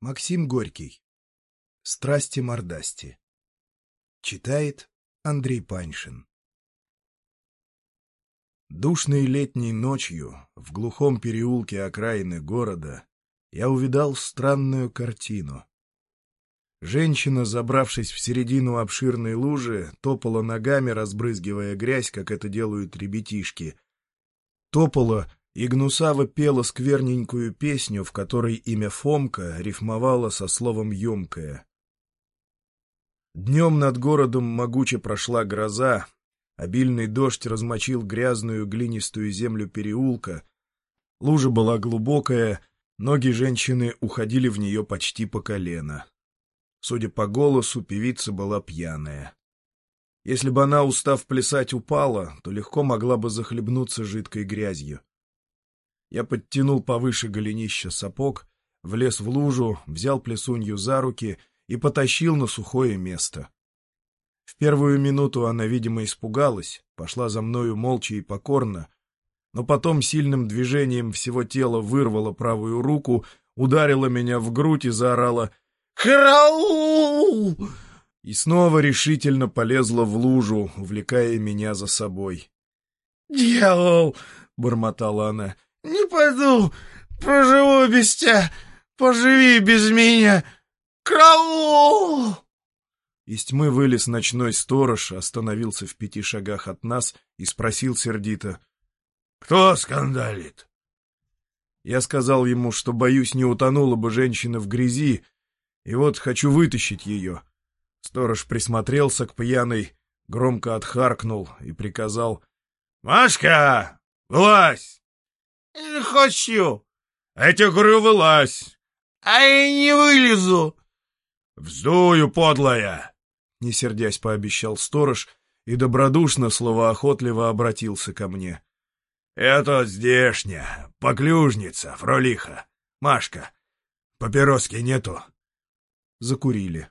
Максим Горький. Страсти-мордасти. Читает Андрей Паншин. Душной летней ночью в глухом переулке окраины города я увидал странную картину. Женщина, забравшись в середину обширной лужи, топала ногами, разбрызгивая грязь, как это делают ребятишки. Топала и Гнусава пела скверненькую песню, в которой имя Фомка рифмовало со словом «емкое». Днем над городом могуче прошла гроза, обильный дождь размочил грязную глинистую землю переулка, лужа была глубокая, ноги женщины уходили в нее почти по колено. Судя по голосу, певица была пьяная. Если бы она, устав плясать, упала, то легко могла бы захлебнуться жидкой грязью. Я подтянул повыше голенища сапог, влез в лужу, взял плесунью за руки и потащил на сухое место. В первую минуту она, видимо, испугалась, пошла за мною молча и покорно, но потом сильным движением всего тела вырвала правую руку, ударила меня в грудь и заорала «Караул!» и снова решительно полезла в лужу, увлекая меня за собой. «Дьявол!» — бормотала она. Не пойду, проживу без тебя, поживи без меня. Караул!» Из тьмы вылез ночной сторож, остановился в пяти шагах от нас и спросил сердито. «Кто скандалит?» Я сказал ему, что, боюсь, не утонула бы женщина в грязи, и вот хочу вытащить ее. Сторож присмотрелся к пьяной, громко отхаркнул и приказал. «Машка, вылазь!» Не хочу. А я тебе говорю, вылазь. А я не вылезу. Вздую, подлая. Не сердясь, пообещал сторож и добродушно, словоохотливо обратился ко мне. Это здешняя, поклюжница, фролиха. Машка, папироски нету? Закурили.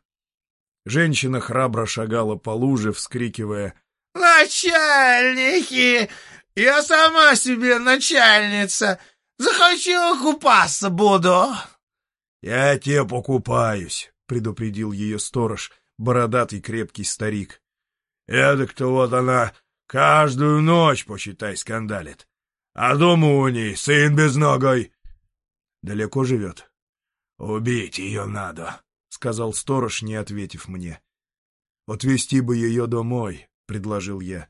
Женщина храбро шагала по луже, вскрикивая «Начальники! Я сама себе начальница. Захочу купаться буду. — Я тебе покупаюсь, — предупредил ее сторож, бородатый крепкий старик. — Эдак-то вот она каждую ночь, почитай, скандалит. А дома у ней сын без ногой. — Далеко живет? — Убить ее надо, — сказал сторож, не ответив мне. — Отвезти бы ее домой, — предложил я.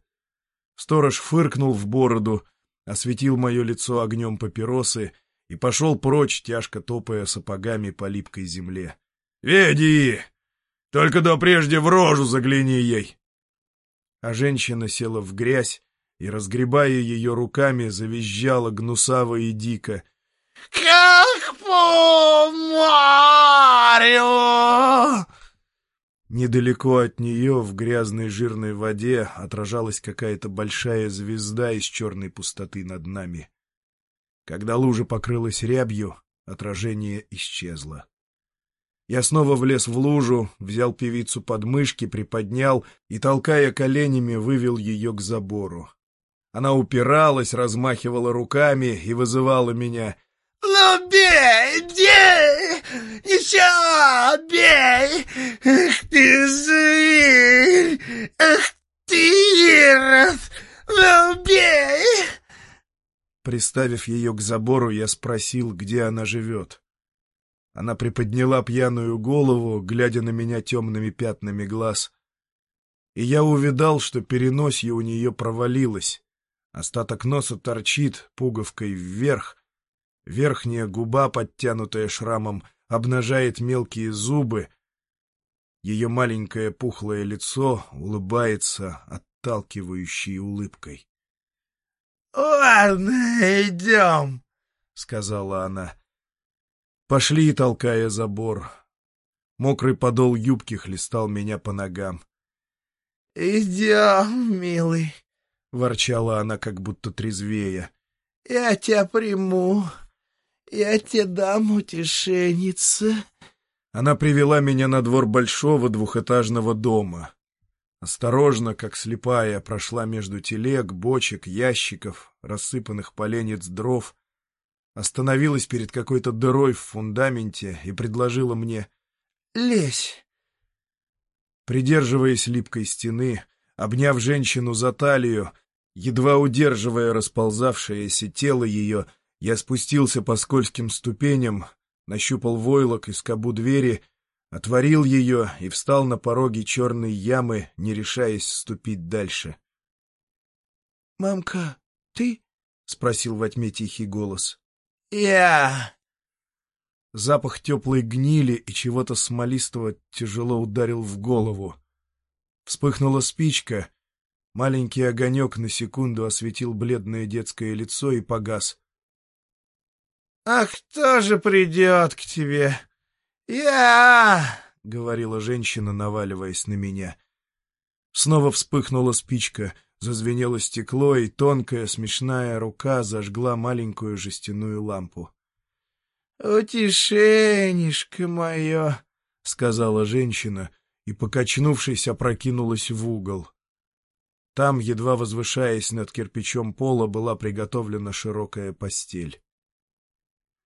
Сторож фыркнул в бороду, осветил мое лицо огнем папиросы и пошел прочь, тяжко топая сапогами по липкой земле. — Веди! Только до прежде в рожу загляни ей! А женщина села в грязь и, разгребая ее руками, завизжала гнусаво и дико. — Как по морю! Недалеко от нее, в грязной жирной воде, отражалась какая-то большая звезда из черной пустоты над нами. Когда лужа покрылась рябью, отражение исчезло. Я снова влез в лужу, взял певицу под мышки, приподнял и, толкая коленями, вывел ее к забору. Она упиралась, размахивала руками и вызывала меня. «Ну, бей! Бей! Еще бей! Эх ты, зверь! Эх ты, Ирод! Ну, бей!» Приставив ее к забору, я спросил, где она живет. Она приподняла пьяную голову, глядя на меня темными пятнами глаз. И я увидал, что переносье у нее провалилось. Остаток носа торчит пуговкой вверх, Верхняя губа, подтянутая шрамом, обнажает мелкие зубы. Ее маленькое пухлое лицо улыбается отталкивающей улыбкой. — Ладно, идем, — сказала она. Пошли, толкая забор. Мокрый подол юбки хлестал меня по ногам. — Идем, милый, — ворчала она, как будто трезвея. — Я тебя приму. Я тебе дам утешенница. Она привела меня на двор большого двухэтажного дома. Осторожно, как слепая, прошла между телег, бочек, ящиков, рассыпанных поленец дров. остановилась перед какой-то дырой в фундаменте и предложила мне «Лезь!» Придерживаясь липкой стены, обняв женщину за талию, едва удерживая расползавшееся тело ее, я спустился по скользким ступеням, нащупал войлок и скобу двери, отворил ее и встал на пороге черной ямы, не решаясь ступить дальше. — Мамка, ты? — спросил во тьме тихий голос. «Я...» Запах теплой гнили и чего-то смолистого тяжело ударил в голову. Вспыхнула спичка. Маленький огонек на секунду осветил бледное детское лицо и погас. «А кто же придет к тебе? Я!» — говорила женщина, наваливаясь на меня. Снова вспыхнула спичка, зазвенело стекло, и тонкая смешная рука зажгла маленькую жестяную лампу. «Утешенишко мое!» — сказала женщина и, покачнувшись, опрокинулась в угол. Там, едва возвышаясь над кирпичом пола, была приготовлена широкая постель.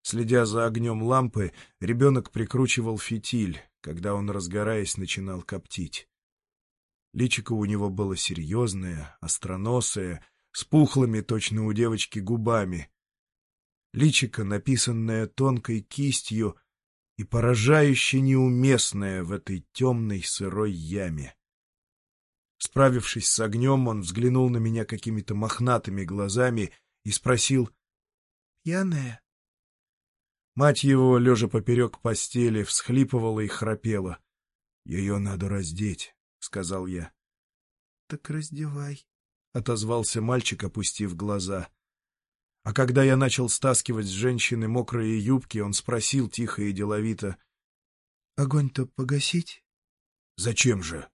Следя за огнем лампы, ребенок прикручивал фитиль, когда он, разгораясь, начинал коптить. Личико у него было серьезное, остроносое, с пухлыми, точно у девочки, губами, личико, написанное тонкой кистью и поражающе неуместное в этой темной сырой яме. Справившись с огнем, он взглянул на меня какими-то мохнатыми глазами и спросил «Пьяная?» Мать его, лежа поперек постели, всхлипывала и храпела. «Ее надо раздеть», — сказал я. «Так раздевай», — отозвался мальчик, опустив глаза. А когда я начал стаскивать с женщины мокрые юбки, он спросил тихо и деловито. — Огонь-то погасить? — Зачем же?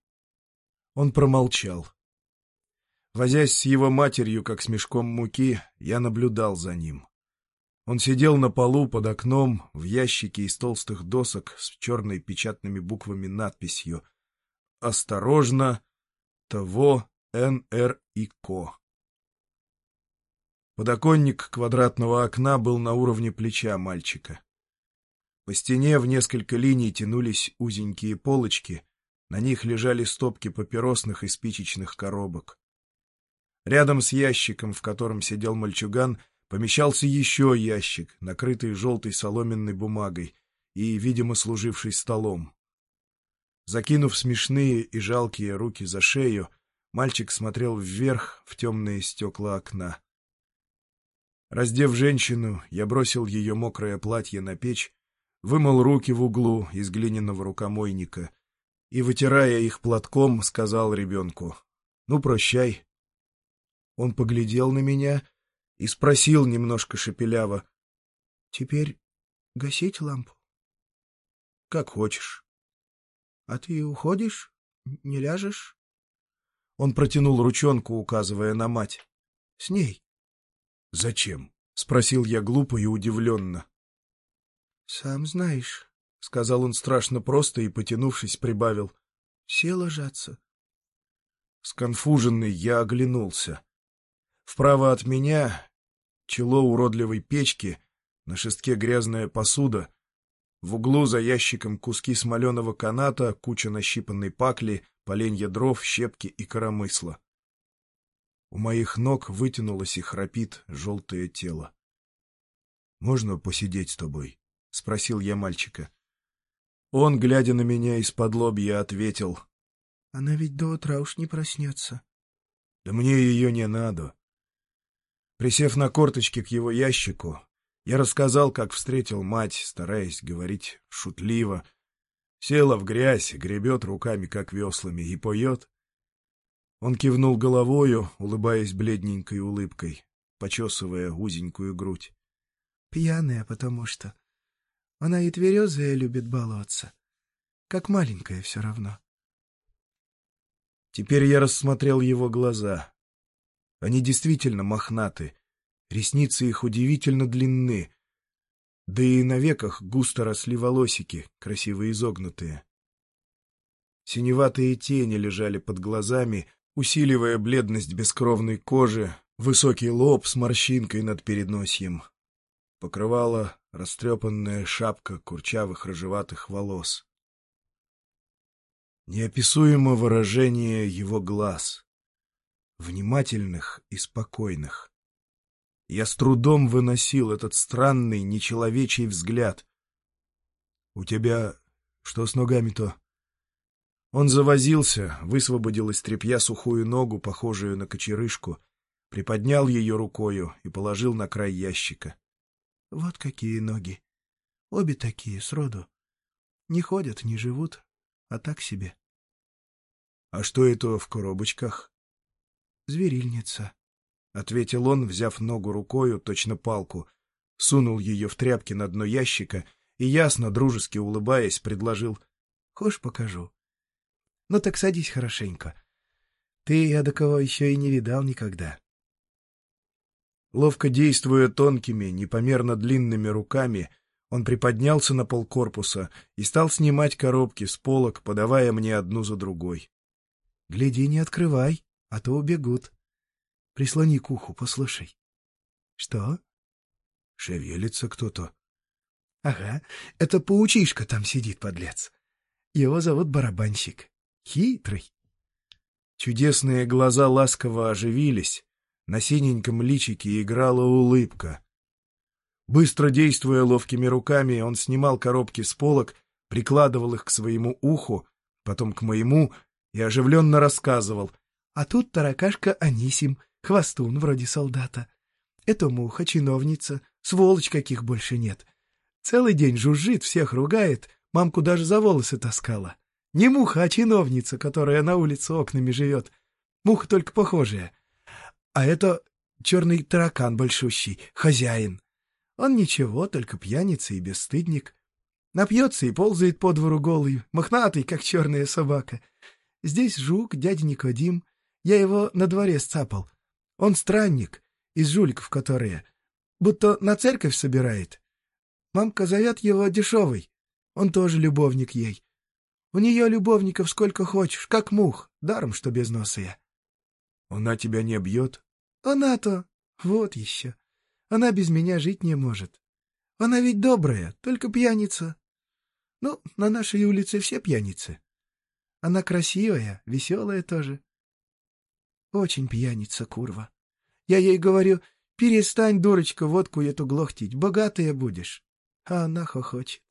Он промолчал. Возясь с его матерью, как с мешком муки, я наблюдал за ним. Он сидел на полу под окном в ящике из толстых досок с черной печатными буквами надписью «Осторожно! Того Н.Р. и Ко». Подоконник квадратного окна был на уровне плеча мальчика. По стене в несколько линий тянулись узенькие полочки, на них лежали стопки папиросных и спичечных коробок. Рядом с ящиком, в котором сидел мальчуган, помещался еще ящик, накрытый желтой соломенной бумагой и, видимо, служивший столом. Закинув смешные и жалкие руки за шею, мальчик смотрел вверх в темные стекла окна. Раздев женщину, я бросил ее мокрое платье на печь, вымыл руки в углу из глиняного рукомойника и, вытирая их платком, сказал ребенку «Ну, прощай». Он поглядел на меня и спросил немножко шепеляво «Теперь гасить лампу?» «Как хочешь». «А ты уходишь? Не ляжешь?» Он протянул ручонку, указывая на мать. «С ней». «Зачем?» — спросил я глупо и удивленно. «Сам знаешь», — сказал он страшно просто и, потянувшись, прибавил. «Все ложатся». Сконфуженный я оглянулся. Вправо от меня чело уродливой печки, на шестке грязная посуда, в углу за ящиком куски смоленого каната, куча нащипанной пакли, поленья дров, щепки и коромысла. У моих ног вытянулось и храпит желтое тело. — Можно посидеть с тобой? — спросил я мальчика. Он, глядя на меня из-под лобья, ответил. — Она ведь до утра уж не проснется. — Да мне ее не надо. Присев на корточки к его ящику, я рассказал, как встретил мать, стараясь говорить шутливо. Села в грязь, гребет руками, как веслами, и поет. Он кивнул головою, улыбаясь бледненькой улыбкой, почесывая узенькую грудь. — Пьяная, потому что. Она и тверезая любит баловаться. Как маленькая все равно. Теперь я рассмотрел его глаза. Они действительно мохнаты, ресницы их удивительно длинны, да и на веках густо росли волосики, красиво изогнутые. Синеватые тени лежали под глазами, усиливая бледность бескровной кожи, высокий лоб с морщинкой над переносием. покрывала растрепанная шапка курчавых рыжеватых волос. Неописуемо выражение его глаз, внимательных и спокойных. Я с трудом выносил этот странный, нечеловечий взгляд. — У тебя что с ногами-то? Он завозился, высвободил из тряпья сухую ногу, похожую на кочерышку, приподнял ее рукою и положил на край ящика. — Вот какие ноги! Обе такие, сроду. Не ходят, не живут, а так себе. — А что это в коробочках? — Зверильница, — ответил он, взяв ногу рукою, точно палку, сунул ее в тряпки на дно ящика и, ясно, дружески улыбаясь, предложил. — Хошь покажу? — Ну так садись хорошенько. Ты кого еще и не видал никогда. Ловко действуя тонкими, непомерно длинными руками, он приподнялся на полкорпуса и стал снимать коробки с полок, подавая мне одну за другой. — Гляди, не открывай, а то убегут. Прислони к уху, послушай. — Что? — Шевелится кто-то. — Ага, это паучишка там сидит, подлец. Его зовут Барабанщик. Хитрый. Чудесные глаза ласково оживились, на синеньком личике играла улыбка. Быстро действуя ловкими руками, он снимал коробки с полок, прикладывал их к своему уху, потом к моему и оживленно рассказывал. А тут таракашка Анисим, хвостун вроде солдата. Это муха, чиновница, сволочь каких больше нет. Целый день жужжит, всех ругает, мамку даже за волосы таскала. Не муха, а чиновница, которая на улице окнами живет. Муха только похожая. А это черный таракан большущий, хозяин. Он ничего, только пьяница и бесстыдник. Напьется и ползает по двору голый, мохнатый, как черная собака. Здесь жук, дядя Никодим. Я его на дворе сцапал. Он странник, из жуликов которые. Будто на церковь собирает. Мамка зовет его дешевый. Он тоже любовник ей. У нее любовников сколько хочешь, как мух, даром, что без носа я. Она тебя не бьет? Она-то... Вот еще. Она без меня жить не может. Она ведь добрая, только пьяница. Ну, на нашей улице все пьяницы. Она красивая, веселая тоже. Очень пьяница, курва. Я ей говорю, перестань, дурочка, водку эту глохтить, богатая будешь. А она хохочет.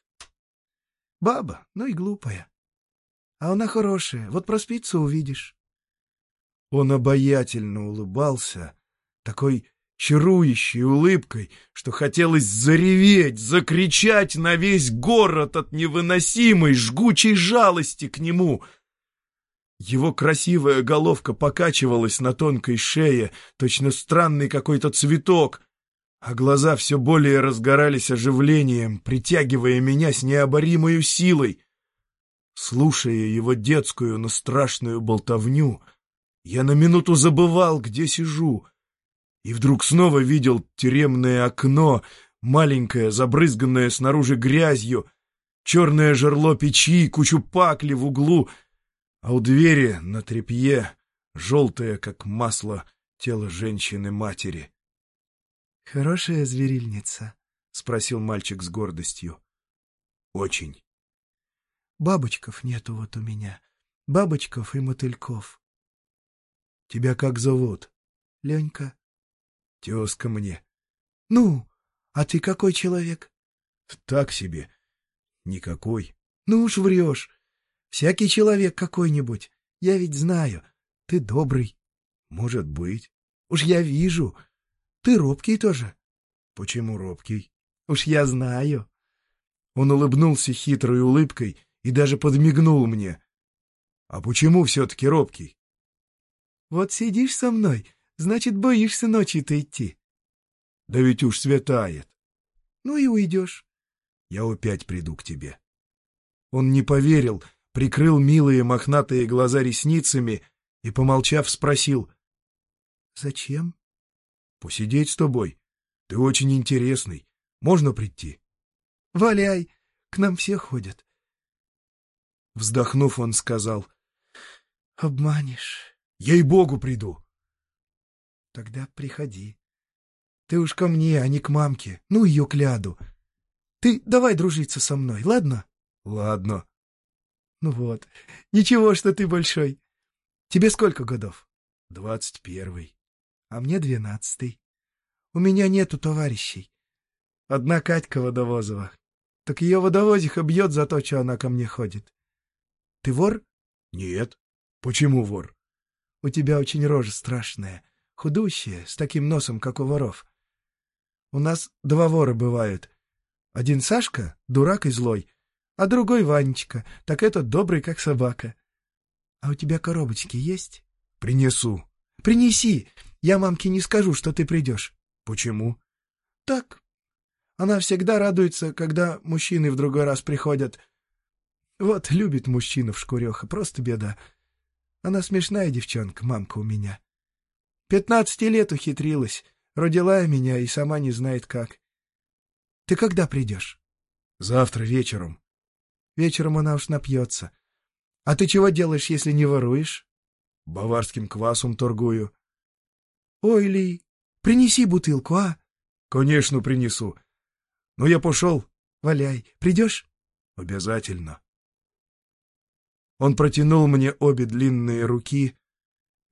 Баба, ну и глупая. А она хорошая, вот проспится, увидишь. Он обаятельно улыбался, такой чарующей улыбкой, что хотелось зареветь, закричать на весь город от невыносимой, жгучей жалости к нему. Его красивая головка покачивалась на тонкой шее, точно странный какой-то цветок, а глаза все более разгорались оживлением, притягивая меня с необоримой силой. Слушая его детскую, но страшную болтовню, я на минуту забывал, где сижу — и вдруг снова видел тюремное окно, маленькое, забрызганное снаружи грязью, черное жерло печи, кучу пакли в углу, а у двери на тряпье желтое, как масло, тело женщины-матери. — Хорошая зверильница? — спросил мальчик с гордостью. — Очень. — Бабочков нету вот у меня. Бабочков и мотыльков. — Тебя как зовут? — Ленька. Тезка мне. — Ну, а ты какой человек? — Так себе. Никакой. — Ну уж врешь. Всякий человек какой-нибудь. Я ведь знаю. Ты добрый. — Может быть. — Уж я вижу. Ты робкий тоже. — Почему робкий? — Уж я знаю. Он улыбнулся хитрой улыбкой и даже подмигнул мне. — А почему все-таки робкий? — Вот сидишь со мной Значит, боишься ночью-то идти. Да ведь уж светает. Ну и уйдешь. Я опять приду к тебе. Он не поверил, прикрыл милые мохнатые глаза ресницами и, помолчав, спросил. Зачем? Посидеть с тобой. Ты очень интересный. Можно прийти? Валяй, к нам все ходят. Вздохнув, он сказал. Обманешь. Ей-богу приду. Тогда приходи. Ты уж ко мне, а не к мамке. Ну ее кляду. Ты давай дружиться со мной, ладно? Ладно. Ну вот. Ничего, что ты большой. Тебе сколько годов? Двадцать первый. А мне двенадцатый. У меня нету товарищей. Одна Катька Водовозова. Так ее водовозиха бьет за то, что она ко мне ходит. Ты вор? Нет. Почему вор? У тебя очень рожа страшная, худущая, с таким носом, как у воров. У нас два вора бывают. Один Сашка, дурак и злой, а другой Ванечка, так этот добрый, как собака. А у тебя коробочки есть? Принесу. Принеси. Я мамке не скажу, что ты придешь. Почему? Так. Она всегда радуется, когда мужчины в другой раз приходят. Вот любит мужчинов шкуреха, просто беда. Она смешная девчонка, мамка у меня. Пятнадцати лет ухитрилась, родила меня и сама не знает как. Ты когда придешь? Завтра вечером. Вечером она уж напьется. А ты чего делаешь, если не воруешь? Баварским квасом торгую. Ой, Ли, принеси бутылку, а? Конечно, принесу. Ну, я пошел. Валяй, придешь? Обязательно. Он протянул мне обе длинные руки.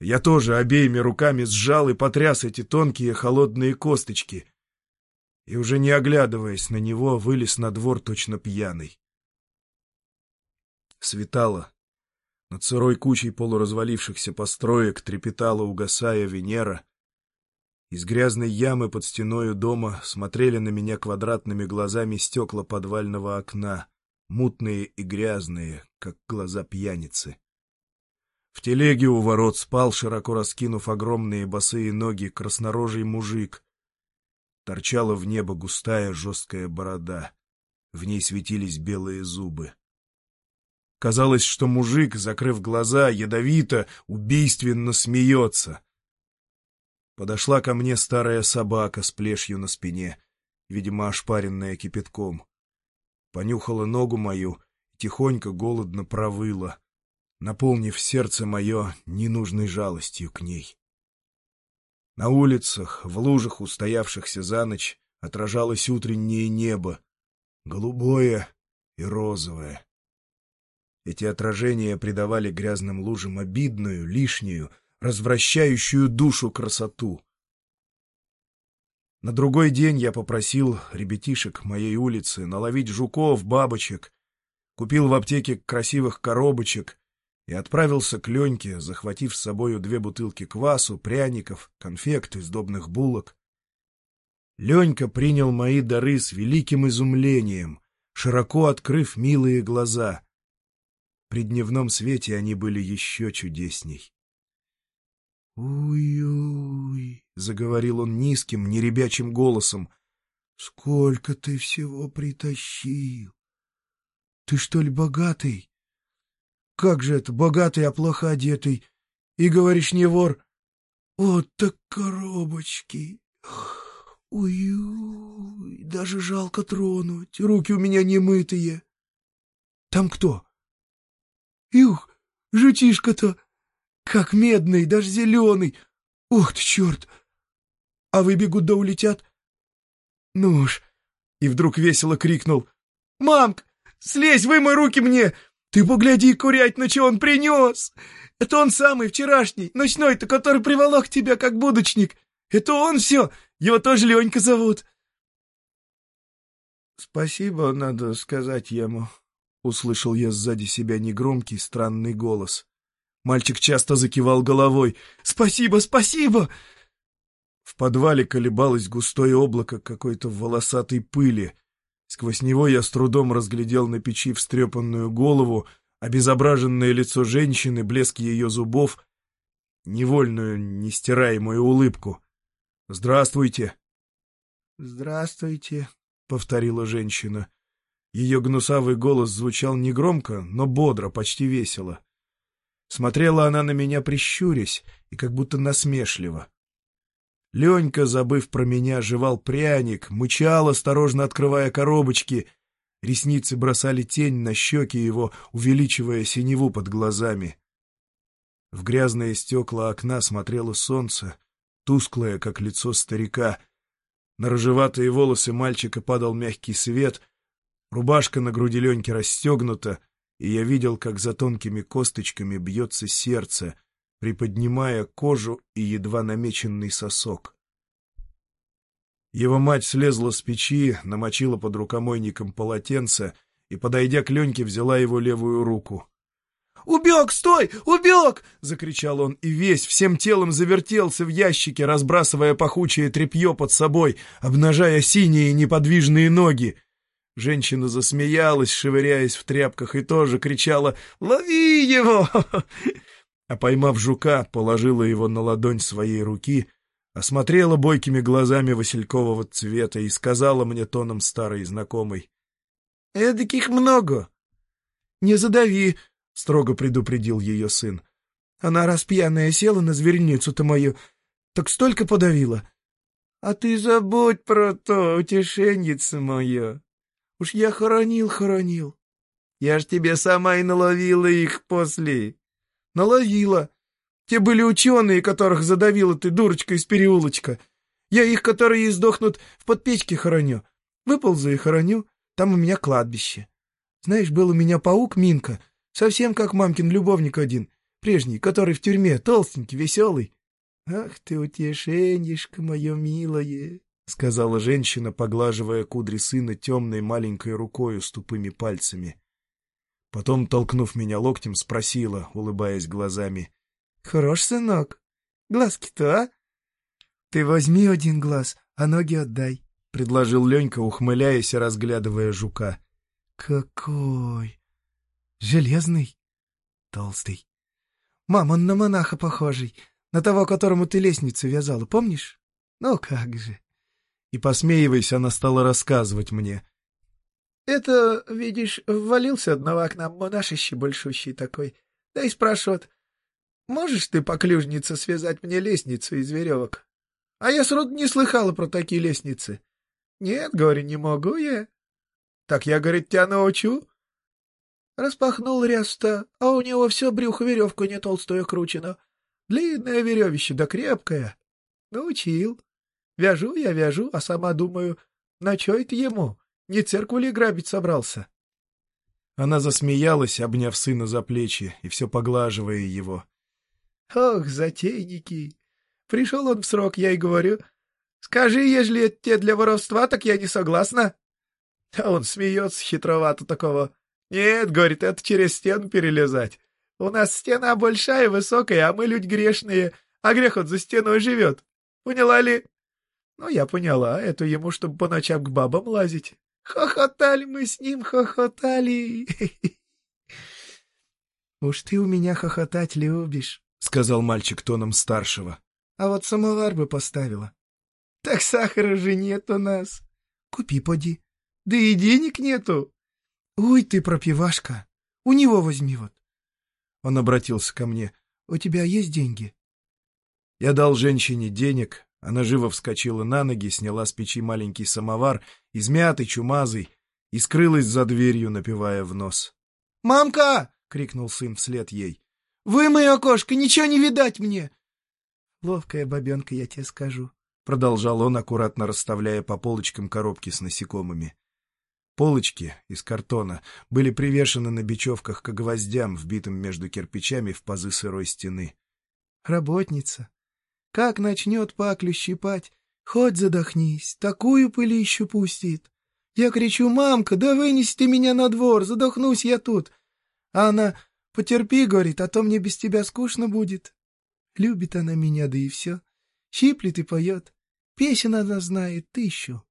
Я тоже обеими руками сжал и потряс эти тонкие холодные косточки. И уже не оглядываясь на него, вылез на двор точно пьяный. Светало. Над сырой кучей полуразвалившихся построек трепетала, угасая Венера. Из грязной ямы под стеною дома смотрели на меня квадратными глазами стекла подвального окна мутные и грязные, как глаза пьяницы. В телеге у ворот спал, широко раскинув огромные босые ноги, краснорожий мужик. Торчала в небо густая жесткая борода. В ней светились белые зубы. Казалось, что мужик, закрыв глаза, ядовито, убийственно смеется. Подошла ко мне старая собака с плешью на спине, видимо, ошпаренная кипятком понюхала ногу мою тихонько голодно провыла, наполнив сердце мое ненужной жалостью к ней. На улицах, в лужах, устоявшихся за ночь, отражалось утреннее небо, голубое и розовое. Эти отражения придавали грязным лужам обидную, лишнюю, развращающую душу красоту. На другой день я попросил ребятишек моей улицы наловить жуков, бабочек, купил в аптеке красивых коробочек и отправился к Леньке, захватив с собою две бутылки квасу, пряников, конфект и сдобных булок. Ленька принял мои дары с великим изумлением, широко открыв милые глаза. При дневном свете они были еще чудесней. «Уй-уй», — заговорил он низким, неребячим голосом, — «сколько ты всего притащил! Ты что ли богатый? Как же это, богатый, а плохо одетый? И говоришь, не вор? Вот так коробочки! Уй-уй, даже жалко тронуть, руки у меня немытые. Там кто? Юх, жучишка-то!» Как медный, даже зеленый. Ух ты, черт! А выбегут да улетят? Ну уж. И вдруг весело крикнул. «Мамк, слезь, вымой руки мне! Ты погляди, курять, на что он принес! Это он самый вчерашний, ночной-то, который приволок тебя, как будочник! Это он все! Его тоже Ленька зовут!» «Спасибо, надо сказать ему», — услышал я сзади себя негромкий, странный голос. Мальчик часто закивал головой. «Спасибо, спасибо!» В подвале колебалось густое облако какой-то волосатой пыли. Сквозь него я с трудом разглядел на печи встрепанную голову, обезображенное лицо женщины, блеск ее зубов, невольную, нестираемую улыбку. «Здравствуйте!» «Здравствуйте», — повторила женщина. Ее гнусавый голос звучал негромко, но бодро, почти весело. Смотрела она на меня прищурясь и как будто насмешливо. Ленька, забыв про меня, жевал пряник, мычал, осторожно открывая коробочки. Ресницы бросали тень на щеки его, увеличивая синеву под глазами. В грязные стекла окна смотрело солнце, тусклое, как лицо старика, На рыжеватые волосы мальчика падал мягкий свет, рубашка на груди Леньки расстегнута, и я видел, как за тонкими косточками бьется сердце, приподнимая кожу и едва намеченный сосок. Его мать слезла с печи, намочила под рукомойником полотенце и, подойдя к Леньке, взяла его левую руку. «Убег, стой! Убег!» — закричал он, и весь всем телом завертелся в ящике, разбрасывая пахучее тряпье под собой, обнажая синие неподвижные ноги. Женщина засмеялась, шевыряясь в тряпках, и тоже кричала «Лови его!» А поймав жука, положила его на ладонь своей руки, осмотрела бойкими глазами василькового цвета и сказала мне тоном старой знакомой «Эдаких много!» «Не задави!» — строго предупредил ее сын. «Она распьяная села на зверницу-то мою, так столько подавила!» «А ты забудь про то, утешенница моя!» Уж я хоронил, хоронил. Я ж тебе сама и наловила их после. Наловила. Те были ученые, которых задавила ты, дурочка из переулочка. Я их, которые издохнут, в подпечке хороню. Выползу и хороню. Там у меня кладбище. Знаешь, был у меня паук Минка, совсем как мамкин любовник один, прежний, который в тюрьме, толстенький, веселый. Ах ты, утешенишка мое милое! — сказала женщина, поглаживая кудри сына темной маленькой рукою с тупыми пальцами. Потом, толкнув меня локтем, спросила, улыбаясь глазами. — Хорош, сынок. Глазки-то, а? — Ты возьми один глаз, а ноги отдай, — предложил Ленька, ухмыляясь и разглядывая жука. — Какой! Железный? Толстый. Мам, он на монаха похожий, на того, которому ты лестницу вязала, помнишь? Ну как же и, посмеиваясь, она стала рассказывать мне. — Это, видишь, ввалился одного к нам монашище большущий такой. Да и спрашивает, можешь ты, поклюжница, связать мне лестницу из веревок? А я сроду не слыхала про такие лестницы. Нет, говорю, не могу я. Так я, говорит, тебя научу. Распахнул ряста, а у него все брюхо веревку не толстое кручено. Длинное веревище, да крепкое. Научил. Вяжу я, вяжу, а сама думаю, на чё это ему? Не церковь ли грабить собрался? Она засмеялась, обняв сына за плечи и все поглаживая его. — Ох, затейники! Пришел он в срок, я и говорю. Скажи, ежели это те для воровства, так я не согласна. А он смеется хитровато такого. Нет, говорит, это через стену перелезать. У нас стена большая, высокая, а мы люди грешные, а грех он за стеной живет. Поняла ли? Ну, я поняла, это ему, чтобы по ночам к бабам лазить. Хохотали мы с ним, хохотали. Уж ты у меня хохотать любишь, — сказал мальчик тоном старшего. А вот самовар бы поставила. Так сахара же нет у нас. Купи, поди. Да и денег нету. Ой, ты пропивашка. У него возьми вот. Он обратился ко мне. У тебя есть деньги? Я дал женщине денег, она живо вскочила на ноги, сняла с печи маленький самовар, измятый, чумазый, и скрылась за дверью, напивая в нос. «Мамка!» — крикнул сын вслед ей. «Вымой окошко, ничего не видать мне!» «Ловкая бабенка, я тебе скажу», — продолжал он, аккуратно расставляя по полочкам коробки с насекомыми. Полочки из картона были привешены на бечевках к гвоздям, вбитым между кирпичами в пазы сырой стены. «Работница», как начнет паклю щипать, хоть задохнись, такую пылищу пустит. Я кричу, мамка, да вынеси меня на двор, задохнусь я тут. А она, потерпи, говорит, а то мне без тебя скучно будет. Любит она меня, да и все. Щиплет и поет. Песен она знает тысячу.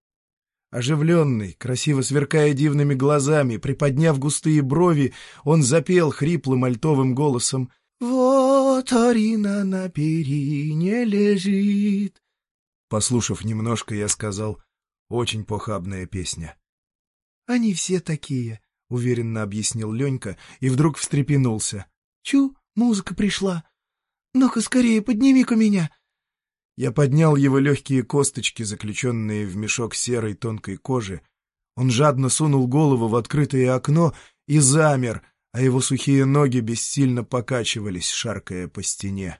Оживленный, красиво сверкая дивными глазами, приподняв густые брови, он запел хриплым альтовым голосом — вот Арина на перине лежит. Послушав немножко, я сказал, очень похабная песня. Они все такие, — уверенно объяснил Ленька и вдруг встрепенулся. Чу, музыка пришла. Ну-ка скорее, подними-ка меня. Я поднял его легкие косточки, заключенные в мешок серой тонкой кожи. Он жадно сунул голову в открытое окно и замер — а его сухие ноги бессильно покачивались, шаркая по стене.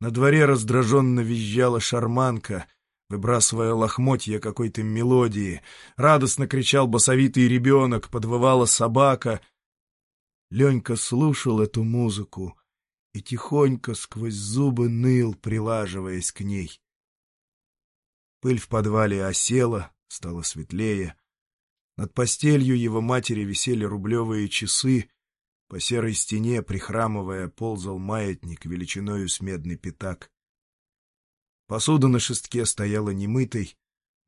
На дворе раздраженно визжала шарманка, выбрасывая лохмотья какой-то мелодии. Радостно кричал басовитый ребенок, подвывала собака. Ленька слушал эту музыку и тихонько сквозь зубы ныл, прилаживаясь к ней. Пыль в подвале осела, стало светлее. Над постелью его матери висели рублевые часы, по серой стене, прихрамывая, ползал маятник величиною с медный пятак. Посуда на шестке стояла немытой,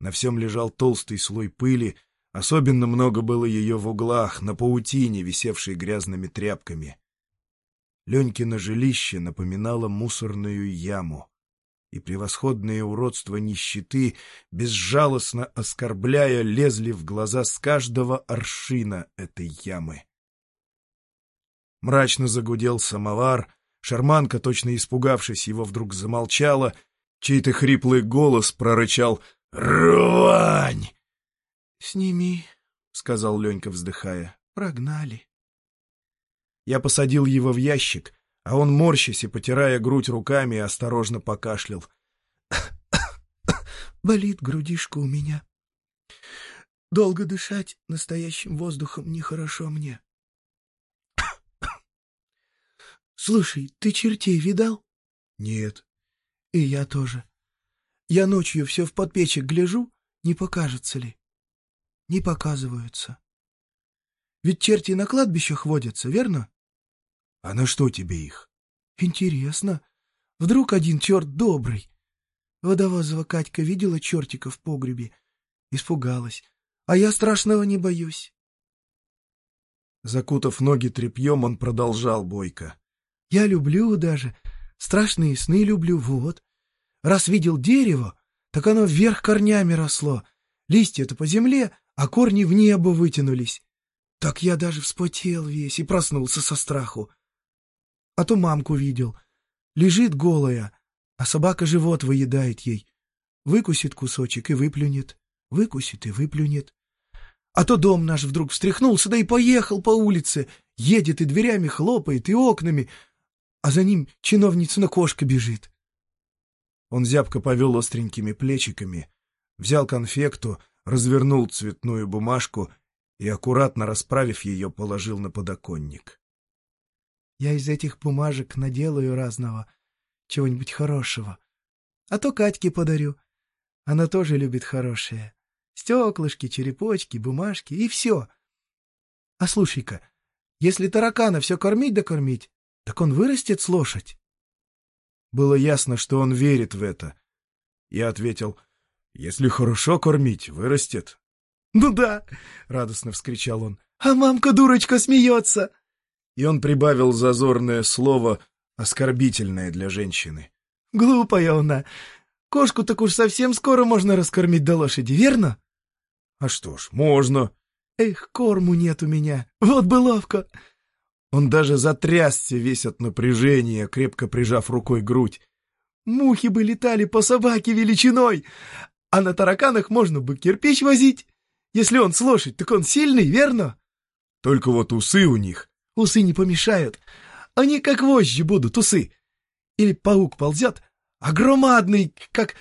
на всем лежал толстый слой пыли, особенно много было ее в углах, на паутине, висевшей грязными тряпками. Ленькино жилище напоминало мусорную яму, и превосходные уродства нищеты, безжалостно оскорбляя, лезли в глаза с каждого аршина этой ямы. Мрачно загудел самовар, шарманка, точно испугавшись его, вдруг замолчала — Чей-то хриплый голос прорычал «Рвань!» «Сними», — сказал Ленька, вздыхая. «Прогнали». Я посадил его в ящик, а он, морщась и потирая грудь руками, осторожно покашлял. «Болит грудишка у меня. Долго дышать настоящим воздухом нехорошо мне. Слушай, ты чертей видал?» «Нет». И я тоже. Я ночью все в подпечек гляжу, не покажется ли. Не показываются. Ведь черти на кладбищах водятся, верно? А на что тебе их? Интересно. Вдруг один черт добрый. Водовозова Катька видела чертика в погребе. Испугалась. А я страшного не боюсь. Закутав ноги тряпьем, он продолжал бойко. Я люблю даже Страшные сны люблю, вот. Раз видел дерево, так оно вверх корнями росло. Листья-то по земле, а корни в небо вытянулись. Так я даже вспотел весь и проснулся со страху. А то мамку видел. Лежит голая, а собака живот выедает ей. Выкусит кусочек и выплюнет. Выкусит и выплюнет. А то дом наш вдруг встряхнулся, да и поехал по улице. Едет и дверями хлопает, и окнами а за ним чиновницына кошка бежит. Он зябко повел остренькими плечиками, взял конфекту, развернул цветную бумажку и, аккуратно расправив ее, положил на подоконник. «Я из этих бумажек наделаю разного, чего-нибудь хорошего. А то Катьке подарю. Она тоже любит хорошее. Стеклышки, черепочки, бумажки и все. А слушай-ка, если таракана все кормить да кормить, так он вырастет с лошадь? Было ясно, что он верит в это. Я ответил, если хорошо кормить, вырастет. «Ну да!» — радостно вскричал он. «А мамка-дурочка смеется!» И он прибавил зазорное слово, оскорбительное для женщины. «Глупая она! Кошку так уж совсем скоро можно раскормить до лошади, верно?» «А что ж, можно!» «Эх, корму нет у меня! Вот бы ловко!» Он даже затрясся весь от напряжения, крепко прижав рукой грудь. Мухи бы летали по собаке величиной, а на тараканах можно бы кирпич возить. Если он с лошадь, так он сильный, верно? Только вот усы у них. Усы не помешают. Они как вожжи будут, усы. Или паук ползет, а громадный, как...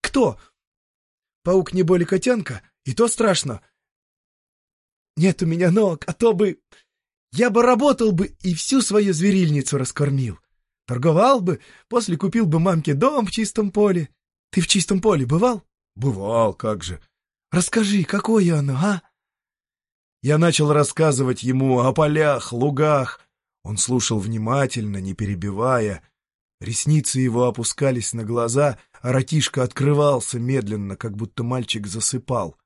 Кто? Паук не более котенка, и то страшно. Нет у меня ног, а то бы... Я бы работал бы и всю свою зверильницу раскормил. Торговал бы, после купил бы мамке дом в чистом поле. Ты в чистом поле бывал? Бывал, как же. Расскажи, какое оно, а? Я начал рассказывать ему о полях, лугах. Он слушал внимательно, не перебивая. Ресницы его опускались на глаза, а ротишка открывался медленно, как будто мальчик засыпал.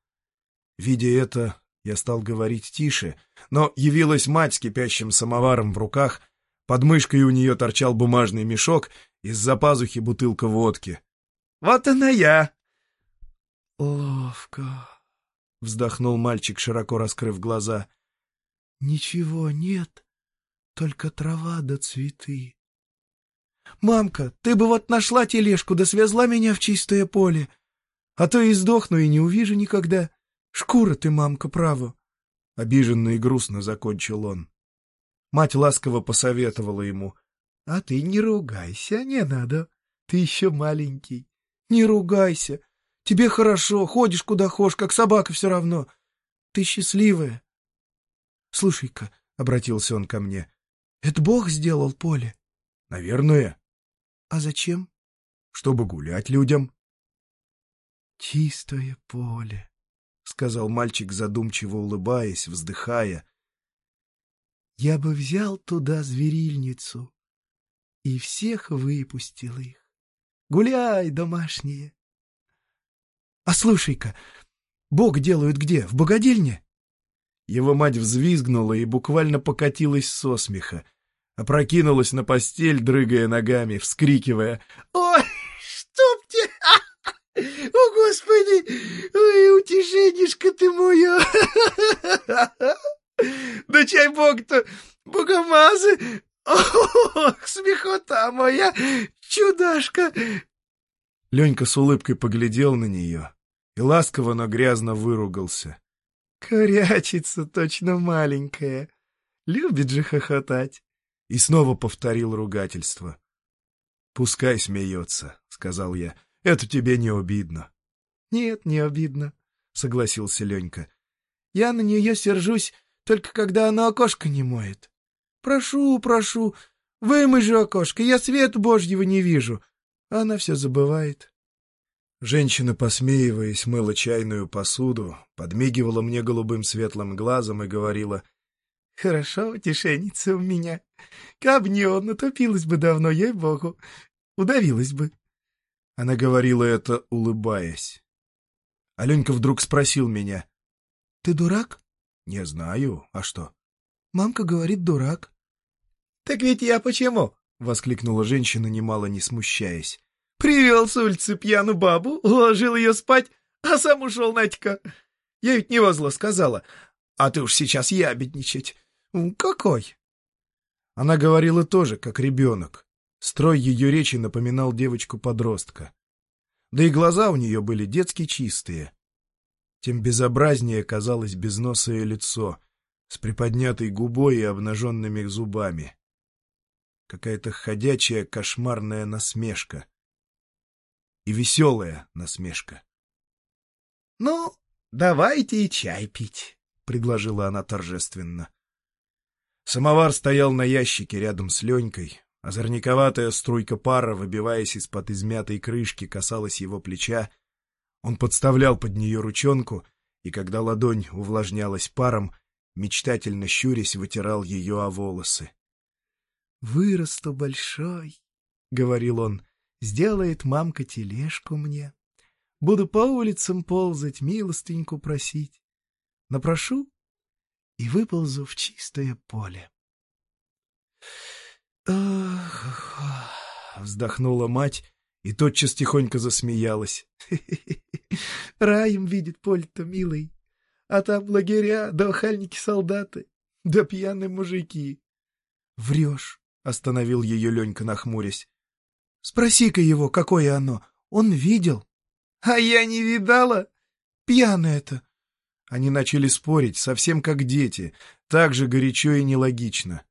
Видя это, я стал говорить тише, но явилась мать с кипящим самоваром в руках, под мышкой у нее торчал бумажный мешок, из-за пазухи бутылка водки. «Вот она я!» «Ловко!» — вздохнул мальчик, широко раскрыв глаза. «Ничего нет, только трава да цветы. Мамка, ты бы вот нашла тележку да свезла меня в чистое поле, а то и сдохну и не увижу никогда». Шкура ты, мамка, право. Обиженно и грустно закончил он. Мать ласково посоветовала ему. — А ты не ругайся, не надо. Ты еще маленький. Не ругайся. Тебе хорошо, ходишь куда хочешь, как собака все равно. Ты счастливая. Слушай-ка, — обратился он ко мне, — это Бог сделал поле? — Наверное. — А зачем? — Чтобы гулять людям. — Чистое поле, — сказал мальчик, задумчиво улыбаясь, вздыхая. — Я бы взял туда зверильницу и всех выпустил их. Гуляй, домашние. — А слушай-ка, Бог делают где, в богадельне? Его мать взвизгнула и буквально покатилась со смеха. Опрокинулась на постель, дрыгая ногами, вскрикивая. «Ой, чтоб тебе! О, Господи! Ой, утешенишка ты моя! Да чай Бог-то богомазы! Ох, смехота моя! Чудашка!» Ленька с улыбкой поглядел на нее и ласково, но грязно выругался. Корячится точно маленькая. Любит же хохотать. И снова повторил ругательство. «Пускай смеется», — сказал я. «Это тебе не обидно». «Нет, не обидно», — согласился Ленька. «Я на нее сержусь, только когда она окошко не моет. Прошу, прошу, вымой же окошко, я свет Божьего не вижу». Она все забывает. Женщина, посмеиваясь, мыла чайную посуду, подмигивала мне голубым светлым глазом и говорила, «Хорошо, утешенница у меня. Каб не он, натопилась бы давно, ей-богу. Удавилась бы». Она говорила это, улыбаясь. Аленька вдруг спросил меня. «Ты дурак?» «Не знаю. А что?» «Мамка говорит, дурак». «Так ведь я почему?» — воскликнула женщина, немало не смущаясь. Привел с улицы пьяную бабу, уложил ее спать, а сам ушел, Надька. Я ведь не во зло сказала. А ты уж сейчас ябедничать. Какой? Она говорила тоже, как ребенок. Строй ее речи напоминал девочку-подростка. Да и глаза у нее были детски чистые. Тем безобразнее казалось безносое лицо с приподнятой губой и обнаженными зубами. Какая-то ходячая кошмарная насмешка и веселая насмешка. — Ну, давайте и чай пить, — предложила она торжественно. Самовар стоял на ящике рядом с Ленькой. Озорниковатая струйка пара, выбиваясь из-под измятой крышки, касалась его плеча. Он подставлял под нее ручонку, и когда ладонь увлажнялась паром, мечтательно щурясь, вытирал ее о волосы. — Вырасту большой, — говорил он, Сделает мамка тележку мне. Буду по улицам ползать, милостыньку просить. Напрошу и выползу в чистое поле. «Ах!» — вздохнула мать и тотчас тихонько засмеялась. «Раем видит поле-то, милый, а там лагеря, да охальники-солдаты, да пьяные мужики». «Врешь!» — остановил ее Ленька, нахмурясь. Спроси-ка его, какое оно. Он видел. А я не видала. Пьяное это. Они начали спорить, совсем как дети, так же горячо и нелогично.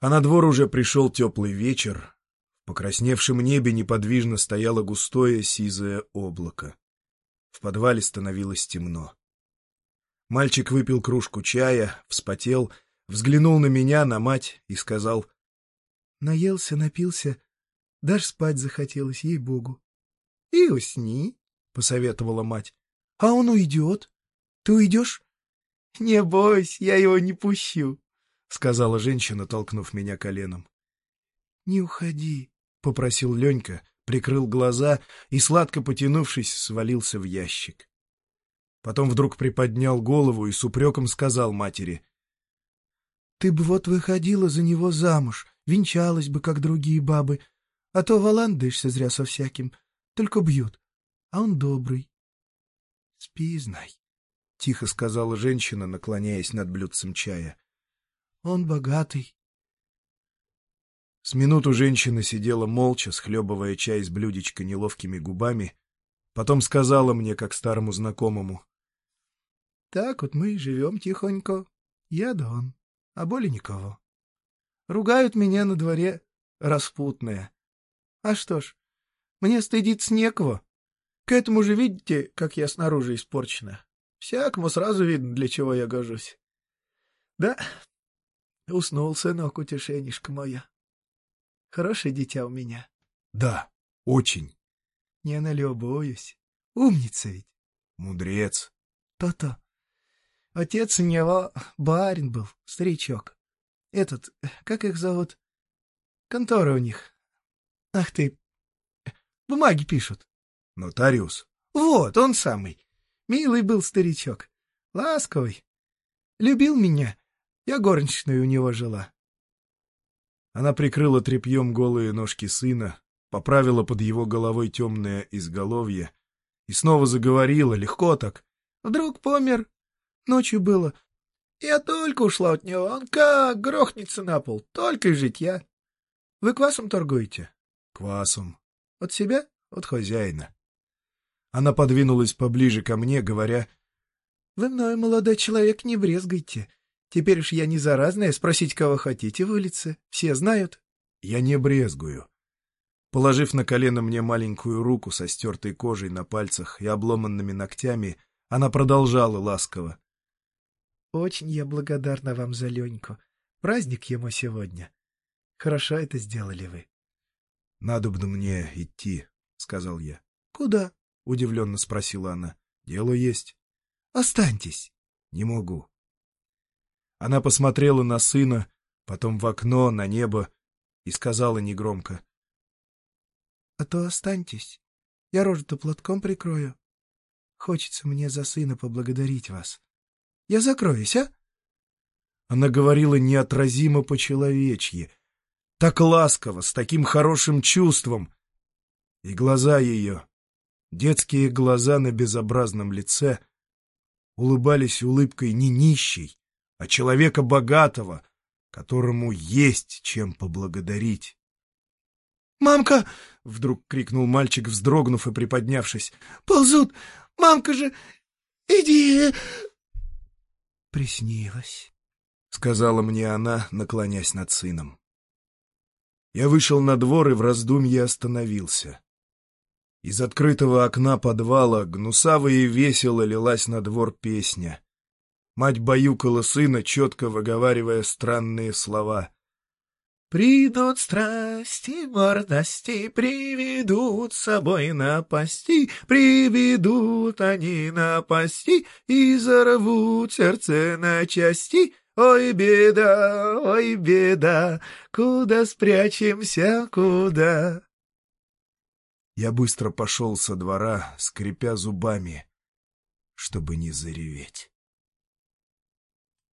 А на двор уже пришел теплый вечер. В покрасневшем небе неподвижно стояло густое сизое облако. В подвале становилось темно. Мальчик выпил кружку чая, вспотел, взглянул на меня, на мать и сказал. — Наелся, напился, даже спать захотелось, ей-богу. — И усни, — посоветовала мать. — А он уйдет. Ты уйдешь? — Не бойся, я его не пущу, — сказала женщина, толкнув меня коленом. — Не уходи, — попросил Ленька, прикрыл глаза и, сладко потянувшись, свалился в ящик. Потом вдруг приподнял голову и с упреком сказал матери. — Ты бы вот выходила за него замуж, венчалась бы, как другие бабы, а то валандаешься зря со всяким, только бьют. А он добрый. — Спи, знай, — тихо сказала женщина, наклоняясь над блюдцем чая. — Он богатый. С минуту женщина сидела молча, схлебывая чай из блюдечка неловкими губами, потом сказала мне, как старому знакомому. — Так вот мы и живем тихонько. Я да он, а более никого. Ругают меня на дворе распутная. А что ж, мне стыдиться некого. К этому же видите, как я снаружи испорчена. Всякому сразу видно, для чего я гожусь. Да, уснул сынок, утешенишка моя. Хорошее дитя у меня. Да, очень. Не налюбуюсь. Умница ведь. Мудрец. То-то. Отец у него барин был, старичок. Этот, как их зовут? Контора у них. Ах ты, бумаги пишут. Нотариус. Вот, он самый. Милый был старичок. Ласковый. Любил меня. Я горничной у него жила. Она прикрыла тряпьем голые ножки сына, поправила под его головой темное изголовье и снова заговорила, легко так. Вдруг помер. Ночью было. Я только ушла от него, он как грохнется на пол, только и житья. Вы квасом торгуете? Квасом. От себя? От хозяина. Она подвинулась поближе ко мне, говоря, «Вы мной, молодой человек, не брезгайте. Теперь уж я не заразная, спросить, кого хотите в улице. Все знают». «Я не брезгую». Положив на колено мне маленькую руку со стертой кожей на пальцах и обломанными ногтями, она продолжала ласково. «Очень я благодарна вам за Леньку. Праздник ему сегодня. Хорошо это сделали вы». «Надо бы мне идти», — сказал я. «Куда?» — удивленно спросила она. «Дело есть». «Останьтесь». «Не могу». Она посмотрела на сына, потом в окно, на небо и сказала негромко. — А то останьтесь. Я рожу-то платком прикрою. Хочется мне за сына поблагодарить вас. Я закроюсь, а? Она говорила неотразимо по-человечьи, так ласково, с таким хорошим чувством. И глаза ее, детские глаза на безобразном лице, улыбались улыбкой не нищей, а человека богатого, которому есть чем поблагодарить. «Мамка!» — вдруг крикнул мальчик, вздрогнув и приподнявшись. «Ползут! Мамка же! Иди!» «Приснилось», — сказала мне она, наклонясь над сыном. Я вышел на двор и в раздумье остановился. Из открытого окна подвала гнусаво и весело лилась на двор песня. Мать баюкала сына, четко выговаривая странные слова. Придут страсти, мордости, приведут с собой напасти, приведут они напасти и зарвут сердце на части. Ой, беда, ой, беда, куда спрячемся, куда? Я быстро пошел со двора, скрипя зубами, чтобы не зареветь.